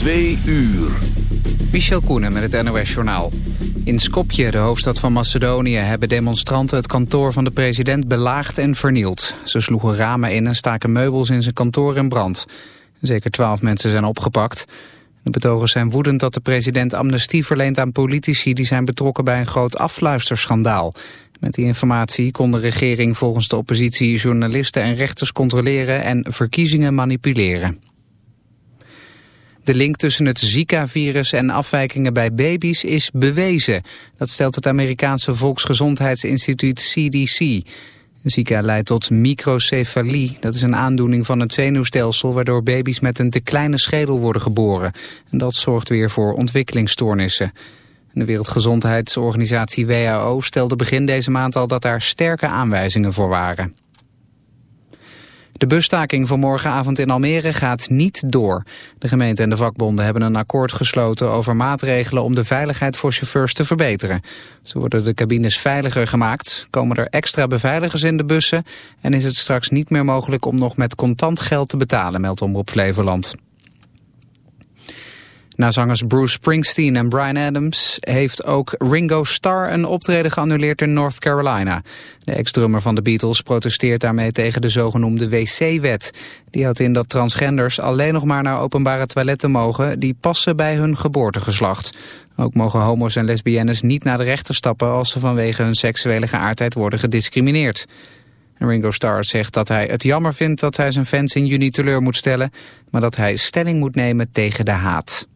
Twee uur. Michel Koenen met het NOS-journaal. In Skopje, de hoofdstad van Macedonië, hebben demonstranten het kantoor van de president belaagd en vernield. Ze sloegen ramen in en staken meubels in zijn kantoor in brand. Zeker twaalf mensen zijn opgepakt. De betogers zijn woedend dat de president amnestie verleent aan politici die zijn betrokken bij een groot afluisterschandaal. Met die informatie kon de regering volgens de oppositie journalisten en rechters controleren en verkiezingen manipuleren. De link tussen het Zika-virus en afwijkingen bij baby's is bewezen. Dat stelt het Amerikaanse Volksgezondheidsinstituut CDC. Zika leidt tot microcefalie. Dat is een aandoening van het zenuwstelsel... waardoor baby's met een te kleine schedel worden geboren. En dat zorgt weer voor ontwikkelingsstoornissen. De Wereldgezondheidsorganisatie WHO stelde begin deze maand al dat daar sterke aanwijzingen voor waren. De busstaking van morgenavond in Almere gaat niet door. De gemeente en de vakbonden hebben een akkoord gesloten over maatregelen om de veiligheid voor chauffeurs te verbeteren. Zo worden de cabines veiliger gemaakt, komen er extra beveiligers in de bussen en is het straks niet meer mogelijk om nog met contant geld te betalen, meldt Omroep Flevoland. Na zangers Bruce Springsteen en Brian Adams heeft ook Ringo Starr een optreden geannuleerd in North Carolina. De ex-drummer van de Beatles protesteert daarmee tegen de zogenoemde wc-wet. Die houdt in dat transgenders alleen nog maar naar openbare toiletten mogen die passen bij hun geboortegeslacht. Ook mogen homo's en lesbiennes niet naar de rechter stappen als ze vanwege hun seksuele geaardheid worden gediscrimineerd. Ringo Starr zegt dat hij het jammer vindt dat hij zijn fans in juni teleur moet stellen, maar dat hij stelling moet nemen tegen de haat.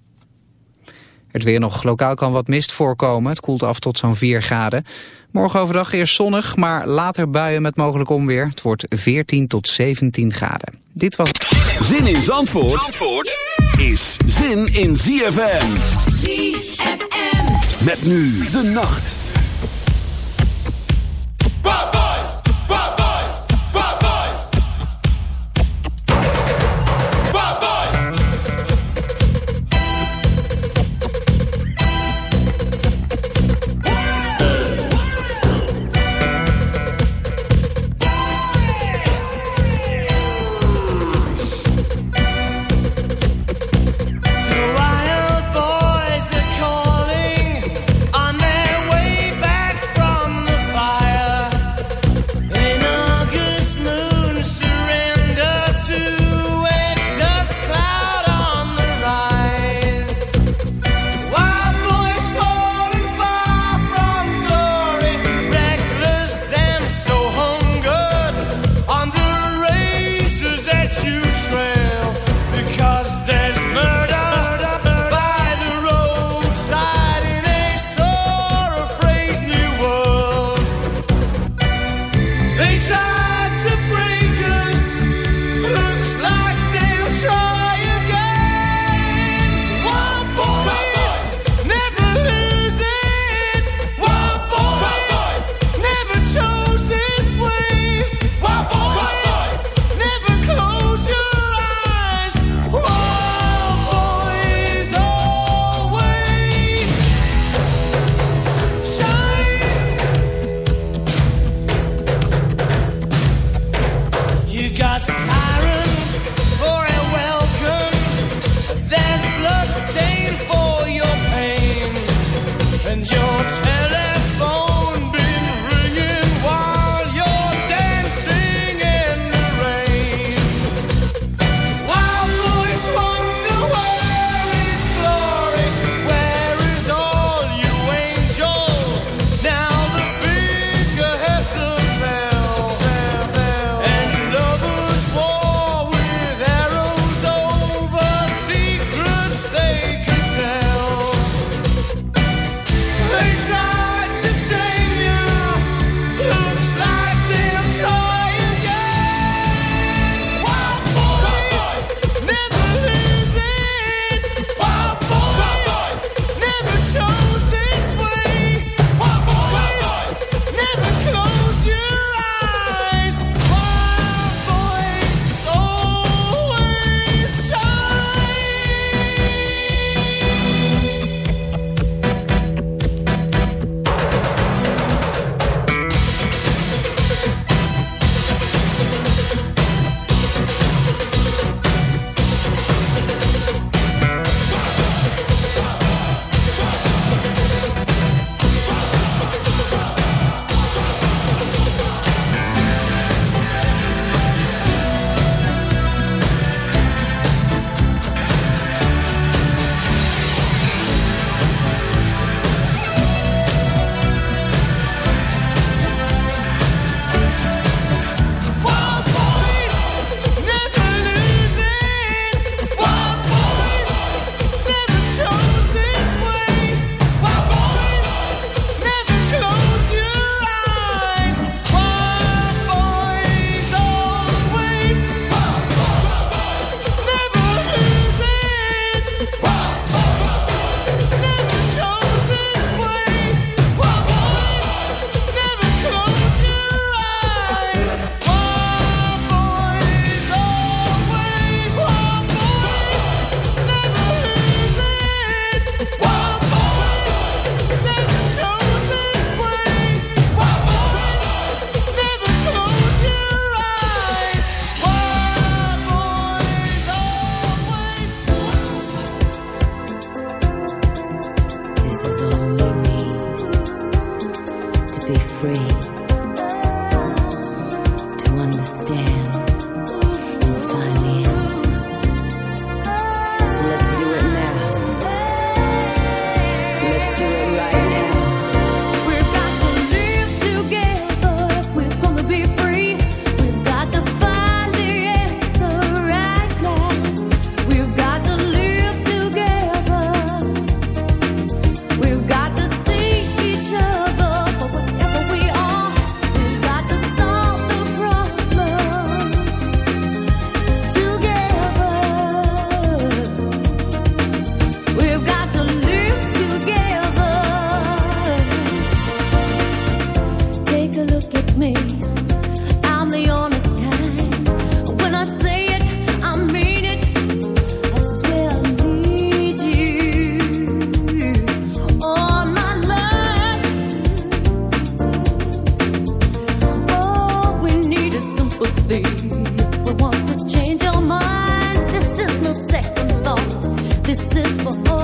Het weer nog lokaal kan wat mist voorkomen. Het koelt af tot zo'n 4 graden. Morgen overdag eerst zonnig, maar later buien met mogelijk onweer. Het wordt 14 tot 17 graden. Dit was... Zin in Zandvoort, Zandvoort is zin in ZFM. ZFM. Met nu de nacht. for all.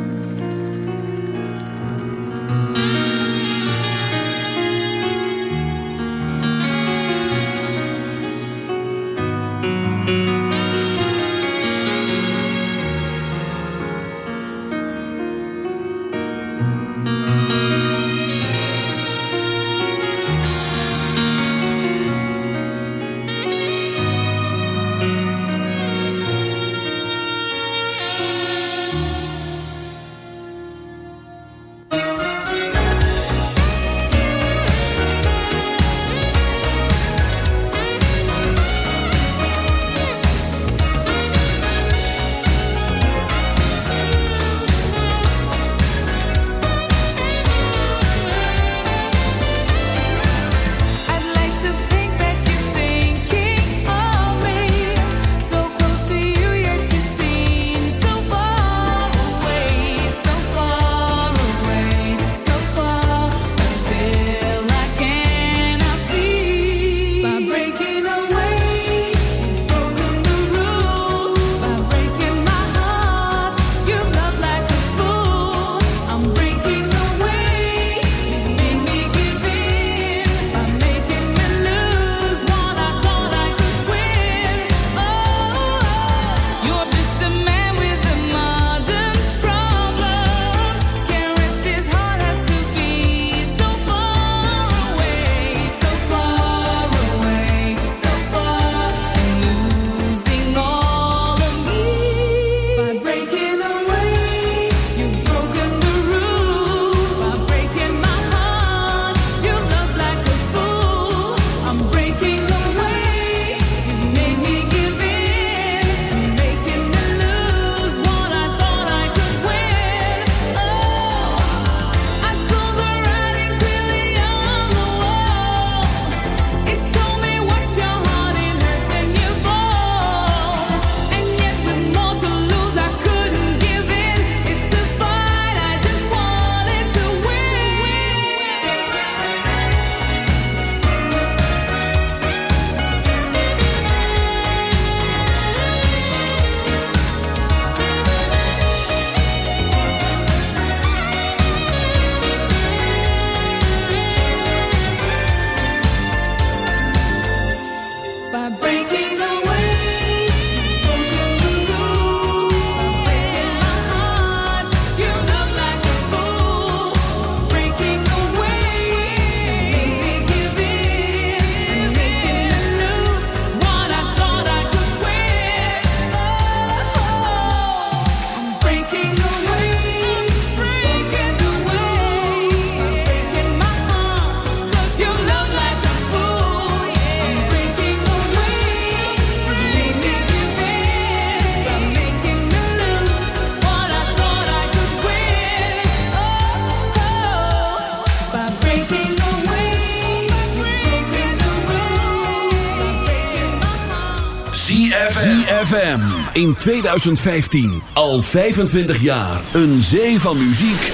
in 2015. Al 25 jaar. Een zee van muziek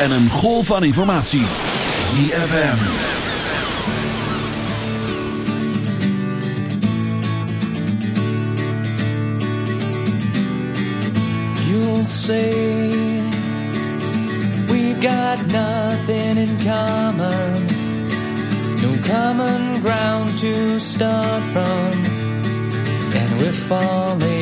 en een golf van informatie. ZFM. You'll say we've got nothing in common. No common ground to start from. And we're falling.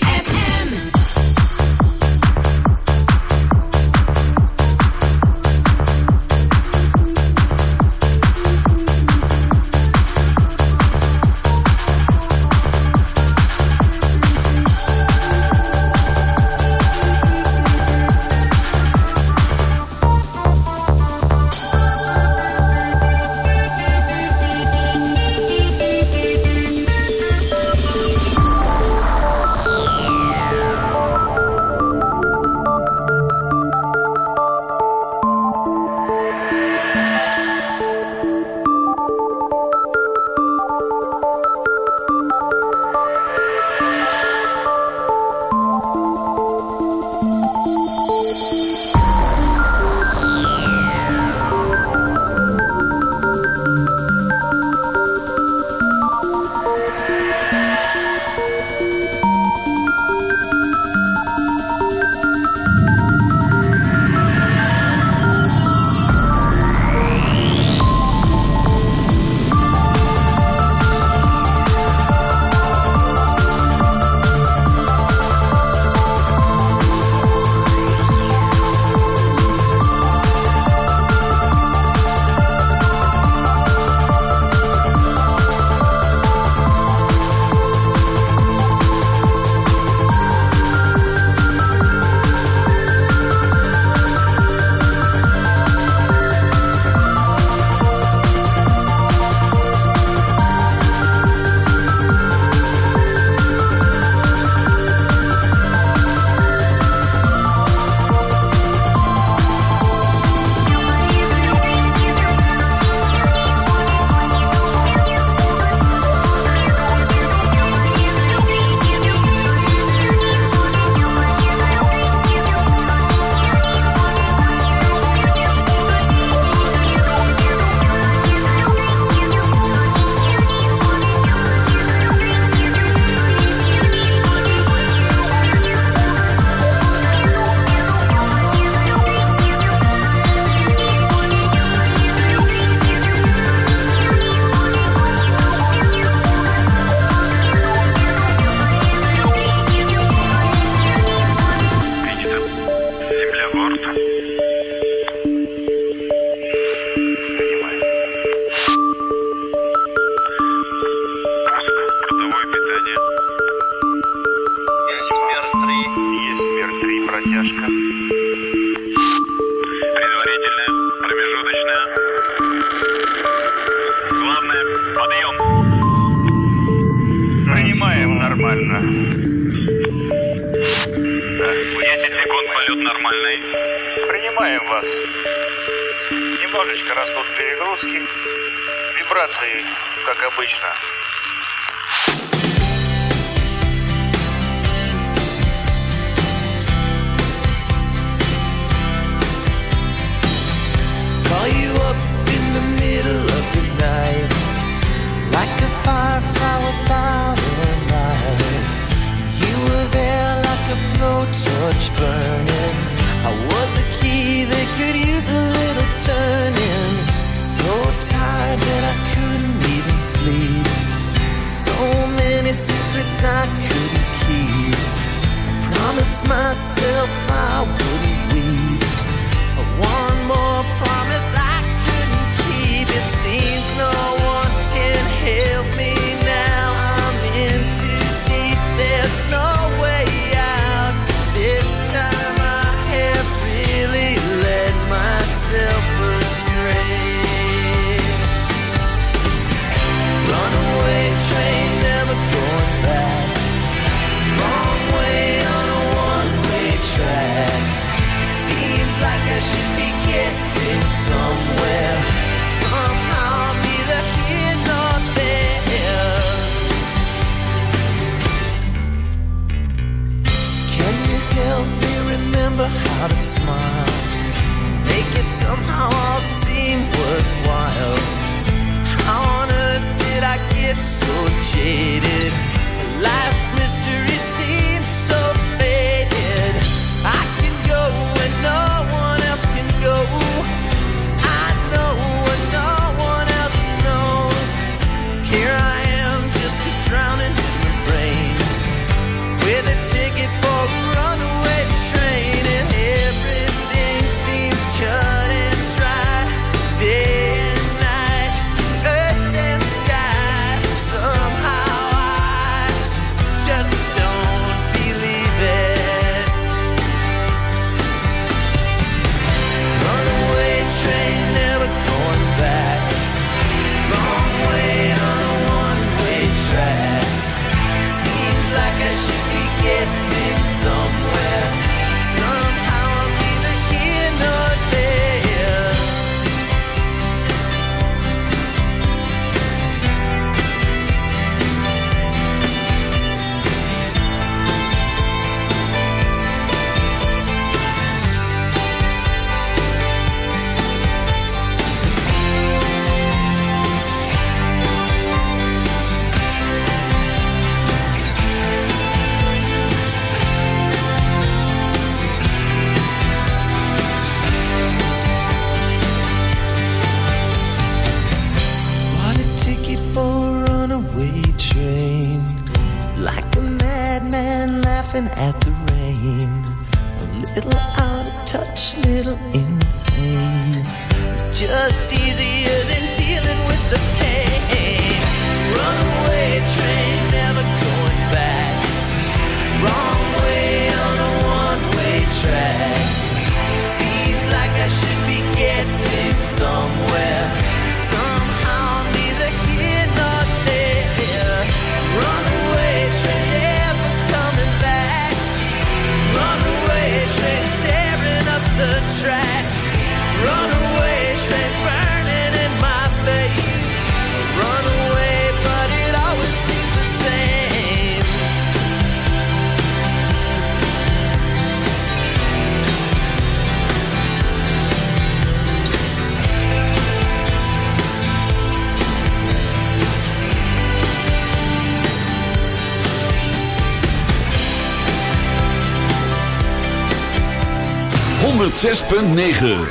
106.9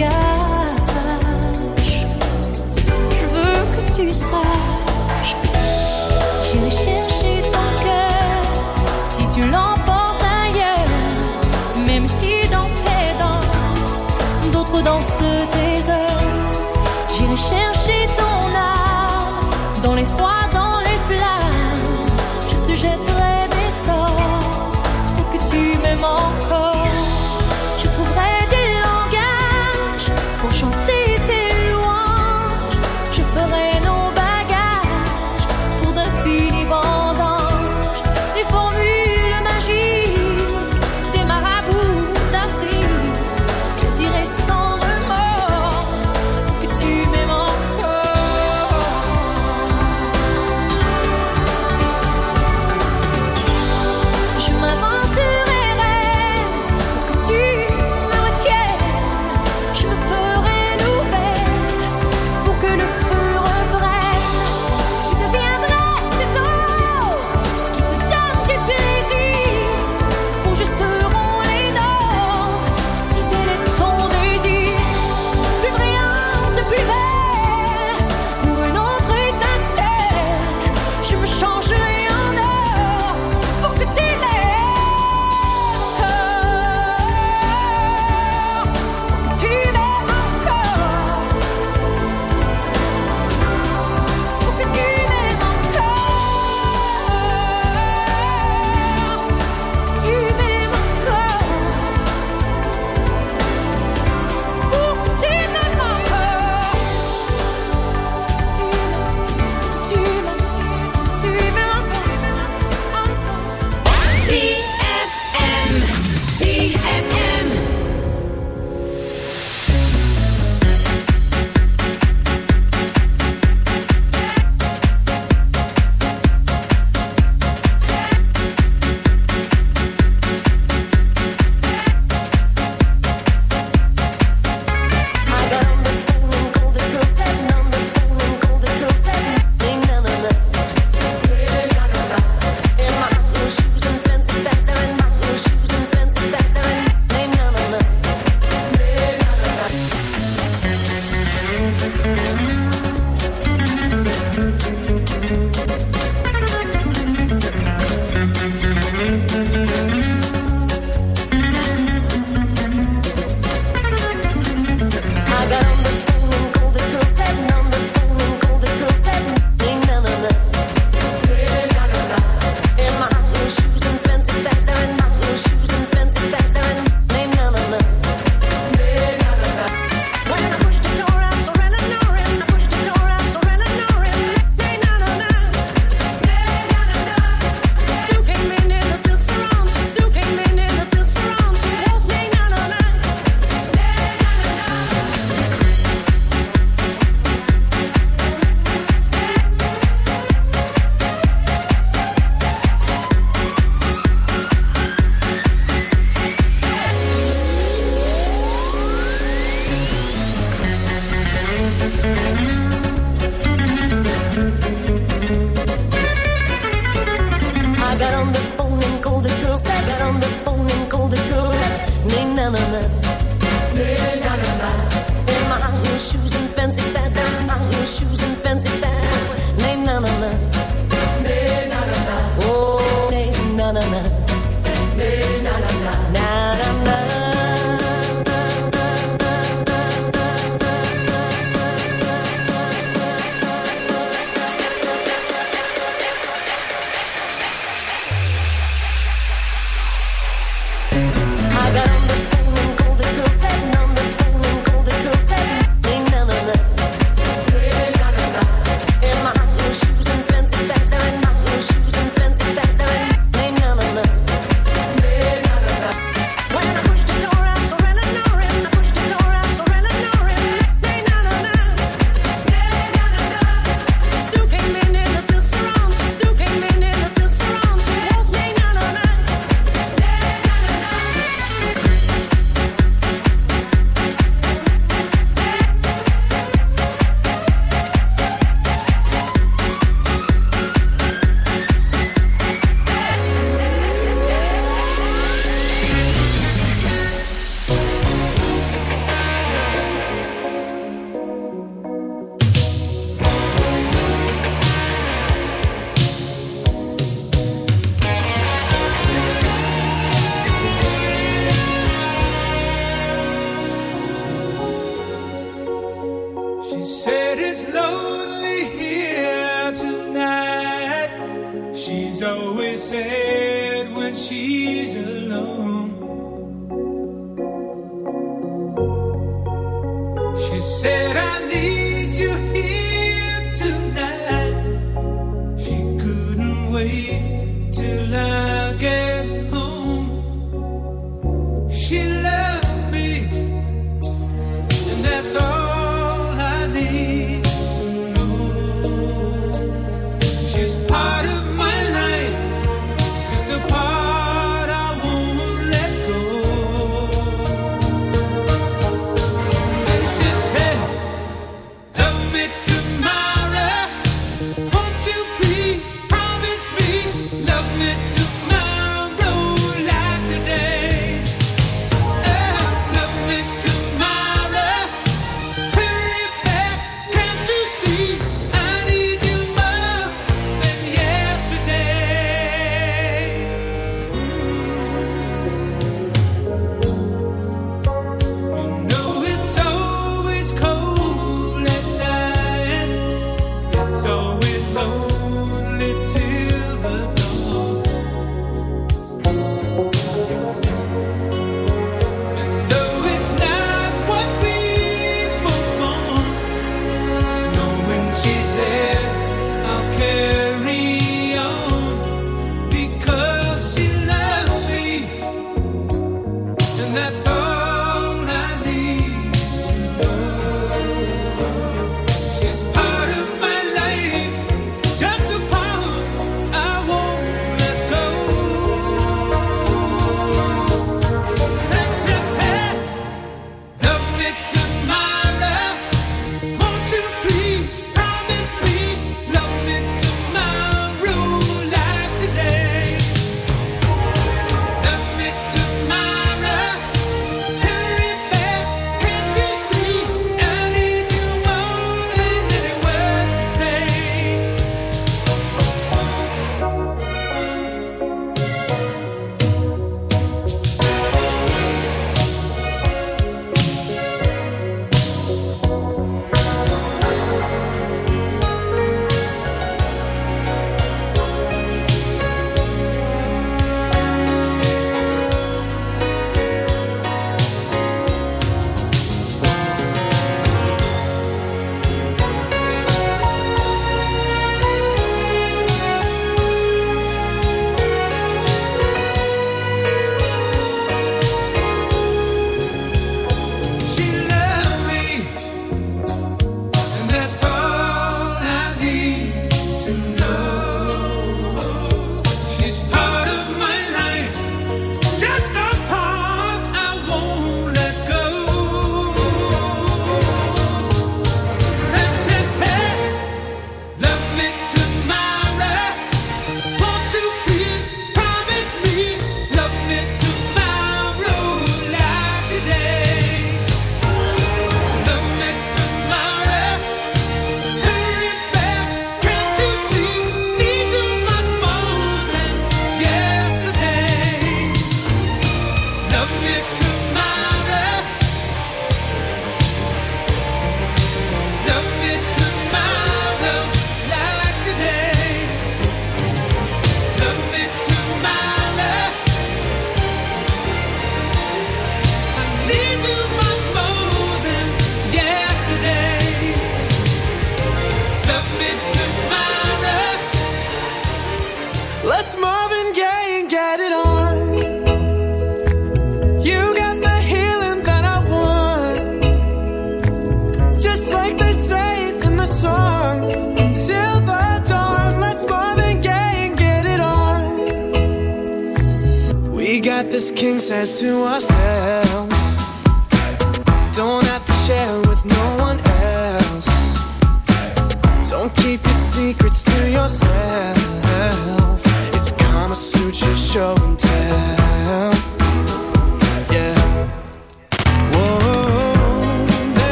se